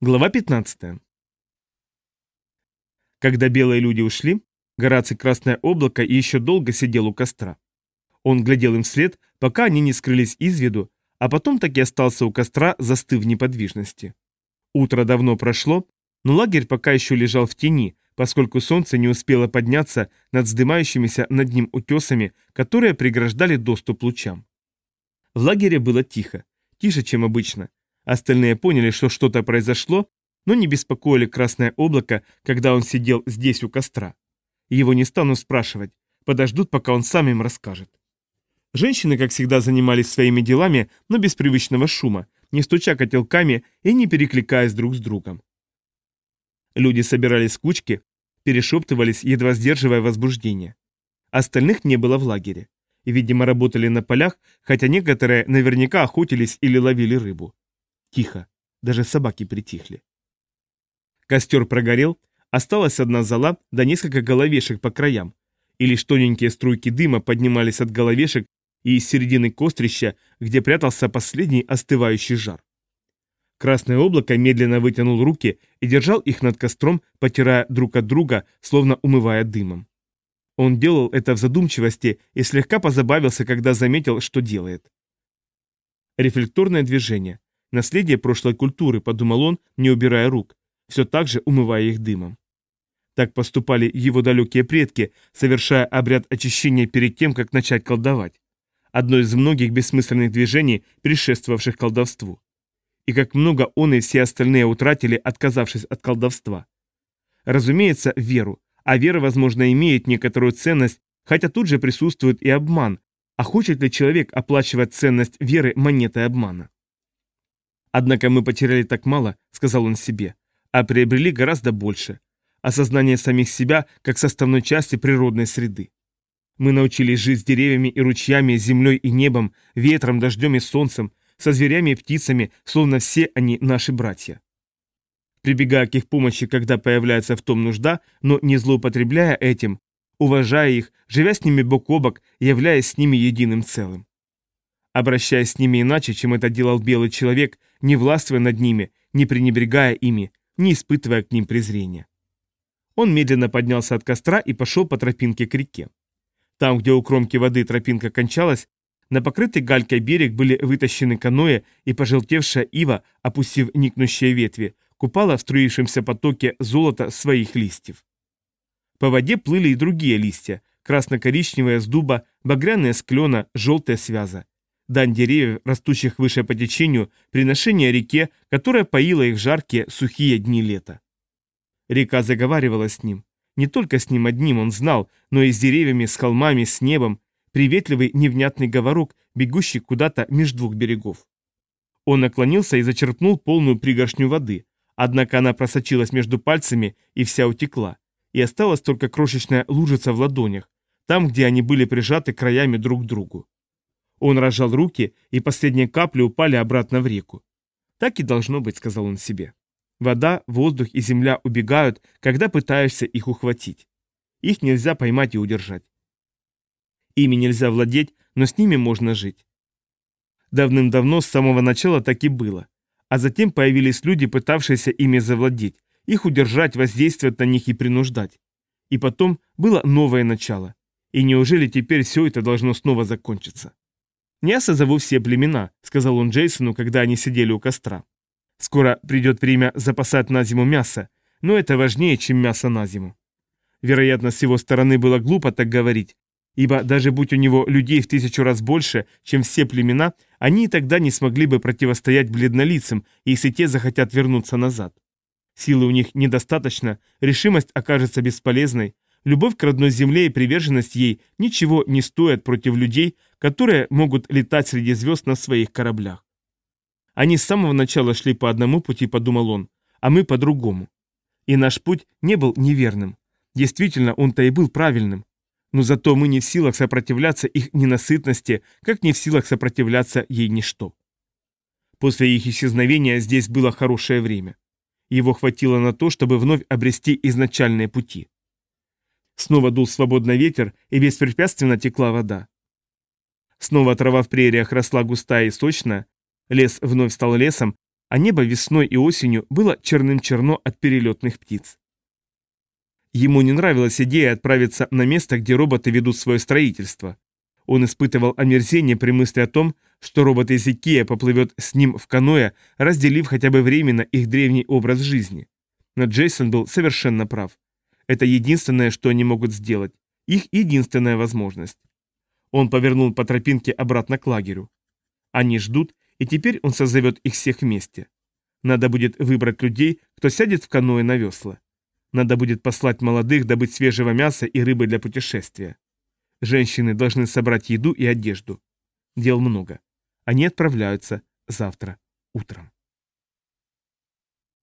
Глава 15. Когда белые люди ушли, Гораций Красное Облако еще долго сидел у костра. Он глядел им вслед, пока они не скрылись из виду, а потом таки остался у костра, застыв в неподвижности. Утро давно прошло, но лагерь пока еще лежал в тени, поскольку солнце не успело подняться над вздымающимися над ним утесами, которые преграждали доступ лучам. В лагере было тихо, тише, чем обычно, Остальные поняли, что что-то произошло, но не беспокоили красное облако, когда он сидел здесь у костра. Его не станут спрашивать, подождут, пока он сам им расскажет. Женщины, как всегда, занимались своими делами, но без привычного шума, не стуча котелками и не перекликаясь друг с другом. Люди собирались в кучки, перешептывались, едва сдерживая возбуждение. Остальных не было в лагере. Видимо, работали на полях, хотя некоторые наверняка охотились или ловили рыбу. Тихо. Даже собаки притихли. Костер прогорел, осталась одна зола да несколько головешек по краям, и лишь тоненькие струйки дыма поднимались от головешек и из середины кострища, где прятался последний остывающий жар. Красное облако медленно вытянул руки и держал их над костром, потирая друг от друга, словно умывая дымом. Он делал это в задумчивости и слегка позабавился, когда заметил, что делает. Рефлекторное движение. Наследие прошлой культуры, подумал он, не убирая рук, все так же умывая их дымом. Так поступали его далекие предки, совершая обряд очищения перед тем, как начать колдовать. Одно из многих бессмысленных движений, предшествовавших колдовству. И как много он и все остальные утратили, отказавшись от колдовства. Разумеется, веру, а вера, возможно, имеет некоторую ценность, хотя тут же присутствует и обман. А хочет ли человек оплачивать ценность веры монетой обмана? Однако мы потеряли так мало, сказал он себе, а приобрели гораздо больше. Осознание самих себя как составной части природной среды. Мы научились жить с деревьями и ручьями, землей и небом, ветром, дождем и солнцем, со зверями и птицами, словно все они наши братья. Прибегая к их помощи, когда появляется в том нужда, но не злоупотребляя этим, уважая их, живя с ними бок о бок, являясь с ними единым целым обращаясь с ними иначе, чем это делал белый человек, не властвуя над ними, не пренебрегая ими, не испытывая к ним презрения. Он медленно поднялся от костра и пошел по тропинке к реке. Там, где у кромки воды тропинка кончалась, на покрытый галькой берег были вытащены каноэ, и пожелтевшая ива, опустив никнущие ветви, купала в струившемся потоке золота своих листьев. По воде плыли и другие листья, красно-коричневые с дуба, багряные с клена, желтые с вяза дань деревьев, растущих выше по течению, приношение реке, которая поила их жаркие, сухие дни лета. Река заговаривала с ним. Не только с ним одним он знал, но и с деревьями, с холмами, с небом, приветливый невнятный говорок, бегущий куда-то между двух берегов. Он наклонился и зачерпнул полную пригоршню воды, однако она просочилась между пальцами и вся утекла, и осталась только крошечная лужица в ладонях, там, где они были прижаты краями друг к другу. Он разжал руки, и последние капли упали обратно в реку. «Так и должно быть», — сказал он себе. «Вода, воздух и земля убегают, когда пытаешься их ухватить. Их нельзя поймать и удержать. Ими нельзя владеть, но с ними можно жить. Давным-давно с самого начала так и было. А затем появились люди, пытавшиеся ими завладеть, их удержать, воздействовать на них и принуждать. И потом было новое начало. И неужели теперь все это должно снова закончиться? «Я созову все племена», — сказал он Джейсону, когда они сидели у костра. «Скоро придет время запасать на зиму мясо, но это важнее, чем мясо на зиму». Вероятно, с его стороны было глупо так говорить, ибо даже будь у него людей в тысячу раз больше, чем все племена, они и тогда не смогли бы противостоять бледнолицам, если те захотят вернуться назад. Силы у них недостаточно, решимость окажется бесполезной, любовь к родной земле и приверженность ей ничего не стоят против людей, которые могут летать среди звезд на своих кораблях. Они с самого начала шли по одному пути, подумал он, а мы по другому. И наш путь не был неверным. Действительно, он-то и был правильным. Но зато мы не в силах сопротивляться их ненасытности, как не в силах сопротивляться ей ничто. После их исчезновения здесь было хорошее время. Его хватило на то, чтобы вновь обрести изначальные пути. Снова дул свободный ветер, и беспрепятственно текла вода. Снова трава в прериях росла густая и сочная, лес вновь стал лесом, а небо весной и осенью было черным-черно от перелетных птиц. Ему не нравилась идея отправиться на место, где роботы ведут свое строительство. Он испытывал омерзение при мысли о том, что робот из Икея поплывет с ним в каноэ, разделив хотя бы временно их древний образ жизни. Но Джейсон был совершенно прав. Это единственное, что они могут сделать. Их единственная возможность. Он повернул по тропинке обратно к лагерю. Они ждут, и теперь он созовет их всех вместе. Надо будет выбрать людей, кто сядет в каноэ на весла. Надо будет послать молодых добыть свежего мяса и рыбы для путешествия. Женщины должны собрать еду и одежду. Дел много. Они отправляются завтра утром.